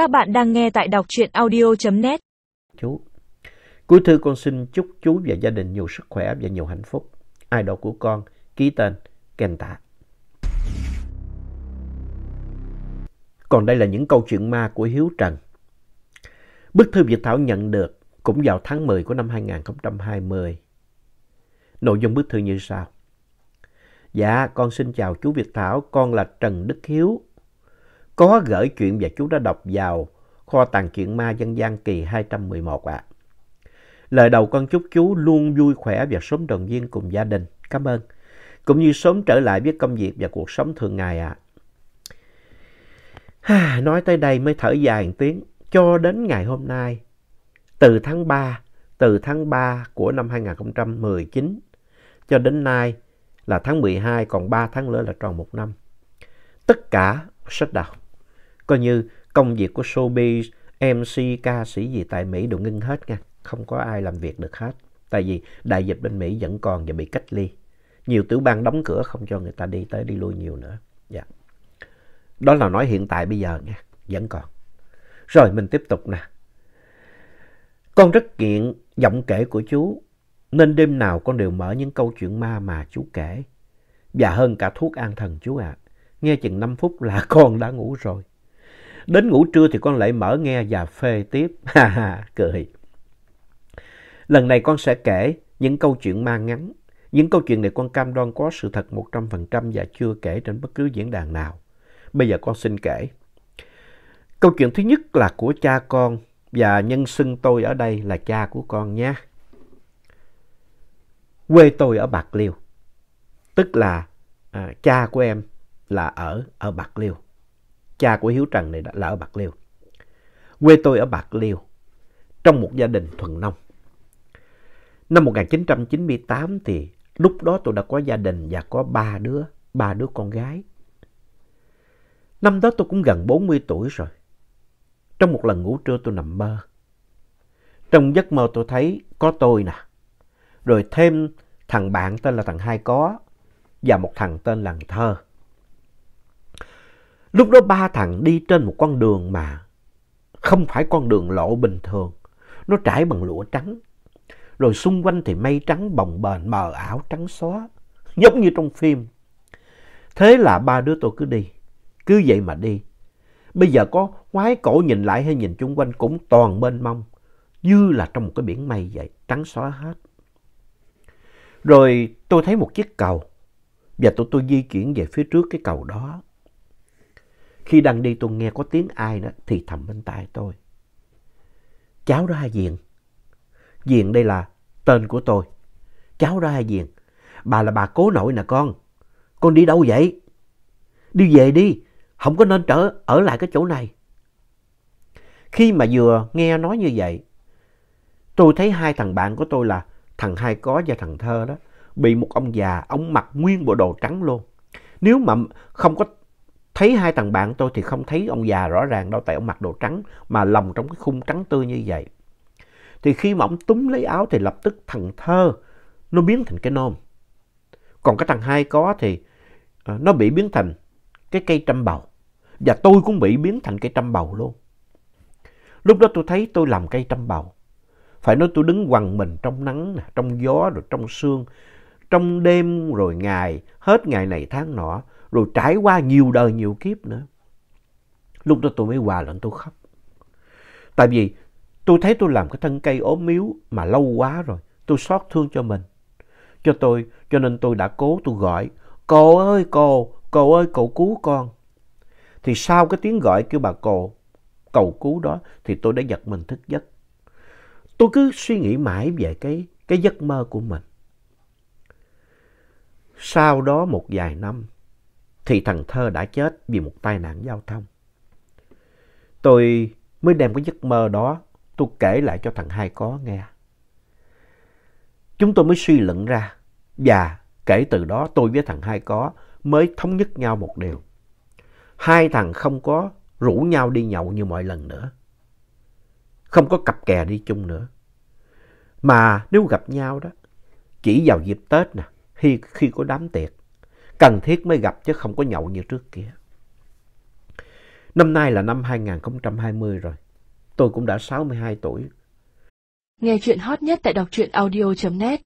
Các bạn đang nghe tại đọc truyện audio.net. Chú, cuối thư con xin chúc chú và gia đình nhiều sức khỏe và nhiều hạnh phúc. Idol của con, ký tên Kenta. Còn đây là những câu chuyện ma của Hiếu Trần. Bức thư Việt Thảo nhận được cũng vào tháng 10 của năm 2020. Nội dung bức thư như sau. Dạ, con xin chào chú Việt Thảo, con là Trần Đức Hiếu. Có gửi chuyện và chú đã đọc vào kho tàng chuyện ma dân gian kỳ 211 ạ. Lời đầu con chúc chú luôn vui khỏe và sớm đoàn viên cùng gia đình. Cảm ơn. Cũng như sớm trở lại với công việc và cuộc sống thường ngày ạ. Nói tới đây mới thở dài một tiếng. Cho đến ngày hôm nay, từ tháng 3, từ tháng 3 của năm 2019 cho đến nay là tháng 12, còn 3 tháng nữa là tròn một năm. Tất cả shut down. Coi như công việc của showbiz, MC, ca sĩ gì tại Mỹ đều ngưng hết nha. Không có ai làm việc được hết. Tại vì đại dịch bên Mỹ vẫn còn và bị cách ly. Nhiều tiểu bang đóng cửa không cho người ta đi tới đi lui nhiều nữa. Dạ. Đó là nói hiện tại bây giờ nha. Vẫn còn. Rồi mình tiếp tục nè. Con rất nghiện giọng kể của chú. Nên đêm nào con đều mở những câu chuyện ma mà chú kể. Và hơn cả thuốc an thần chú ạ. À. Nghe chừng 5 phút là con đã ngủ rồi. Đến ngủ trưa thì con lại mở nghe và phê tiếp. Ha ha, cười. Lần này con sẽ kể những câu chuyện ma ngắn. Những câu chuyện này con cam đoan có sự thật 100% và chưa kể trên bất cứ diễn đàn nào. Bây giờ con xin kể. Câu chuyện thứ nhất là của cha con và nhân xưng tôi ở đây là cha của con nhé. Quê tôi ở Bạc Liêu, tức là à, cha của em là ở ở Bạc Liêu. Cha của Hiếu Trần này là ở Bạc Liêu. Quê tôi ở Bạc Liêu, trong một gia đình thuần nông. Năm 1998 thì lúc đó tôi đã có gia đình và có ba đứa, ba đứa con gái. Năm đó tôi cũng gần 40 tuổi rồi. Trong một lần ngủ trưa tôi nằm mơ. Trong giấc mơ tôi thấy có tôi nè. Rồi thêm thằng bạn tên là thằng Hai Có và một thằng tên là Thơ. Lúc đó ba thằng đi trên một con đường mà không phải con đường lộ bình thường. Nó trải bằng lụa trắng. Rồi xung quanh thì mây trắng bồng bềnh, mờ ảo trắng xóa. Giống như trong phim. Thế là ba đứa tôi cứ đi. Cứ vậy mà đi. Bây giờ có ngoái cổ nhìn lại hay nhìn chung quanh cũng toàn mênh mông. Như là trong một cái biển mây vậy. Trắng xóa hết. Rồi tôi thấy một chiếc cầu. Và tụi tôi di chuyển về phía trước cái cầu đó. Khi đang đi tôi nghe có tiếng ai đó thì thầm bên tai tôi. Cháu đó hai diện đây là tên của tôi. Cháu đó hai Bà là bà cố nội nè con. Con đi đâu vậy? Đi về đi. Không có nên trở ở lại cái chỗ này. Khi mà vừa nghe nói như vậy, tôi thấy hai thằng bạn của tôi là thằng Hai Có và thằng Thơ đó bị một ông già, ông mặc nguyên bộ đồ trắng luôn. Nếu mà không có thấy hai thằng bạn tôi thì không thấy ông già rõ ràng đâu tại ông mặc đồ trắng mà lòng trong cái khung trắng tươi như vậy. Thì khi mà ông túm lấy áo thì lập tức thằng Thơ nó biến thành cái nôm. Còn cái thằng Hai Có thì ờ, nó bị biến thành cái cây trăm bầu. Và tôi cũng bị biến thành cây trăm bầu luôn. Lúc đó tôi thấy tôi làm cây trăm bầu. Phải nói tôi đứng quằn mình trong nắng, trong gió, rồi trong sương, trong đêm rồi ngày, hết ngày này tháng nọ, rồi trải qua nhiều đời nhiều kiếp nữa. Lúc đó tôi mới hòa lên tôi khóc. Tại vì tôi thấy tôi làm cái thân cây ốm yếu mà lâu quá rồi, tôi xót thương cho mình. Cho tôi, cho nên tôi đã cố tôi gọi, cô ơi cô, cô ơi cậu cứu con. Thì sau cái tiếng gọi kêu bà cô, cầu cứu đó thì tôi đã giật mình thức giấc. Tôi cứ suy nghĩ mãi về cái, cái giấc mơ của mình. Sau đó một vài năm thì thằng Thơ đã chết vì một tai nạn giao thông. Tôi mới đem cái giấc mơ đó tôi kể lại cho thằng Hai Có nghe. Chúng tôi mới suy luận ra và kể từ đó tôi với thằng Hai Có mới thống nhất nhau một điều. Hai thằng không có rủ nhau đi nhậu như mọi lần nữa. Không có cặp kè đi chung nữa. Mà nếu gặp nhau đó, chỉ vào dịp Tết nè, khi, khi có đám tiệc, cần thiết mới gặp chứ không có nhậu như trước kia. Năm nay là năm 2020 rồi. Tôi cũng đã 62 tuổi. Nghe chuyện hot nhất tại đọc truyện audio.net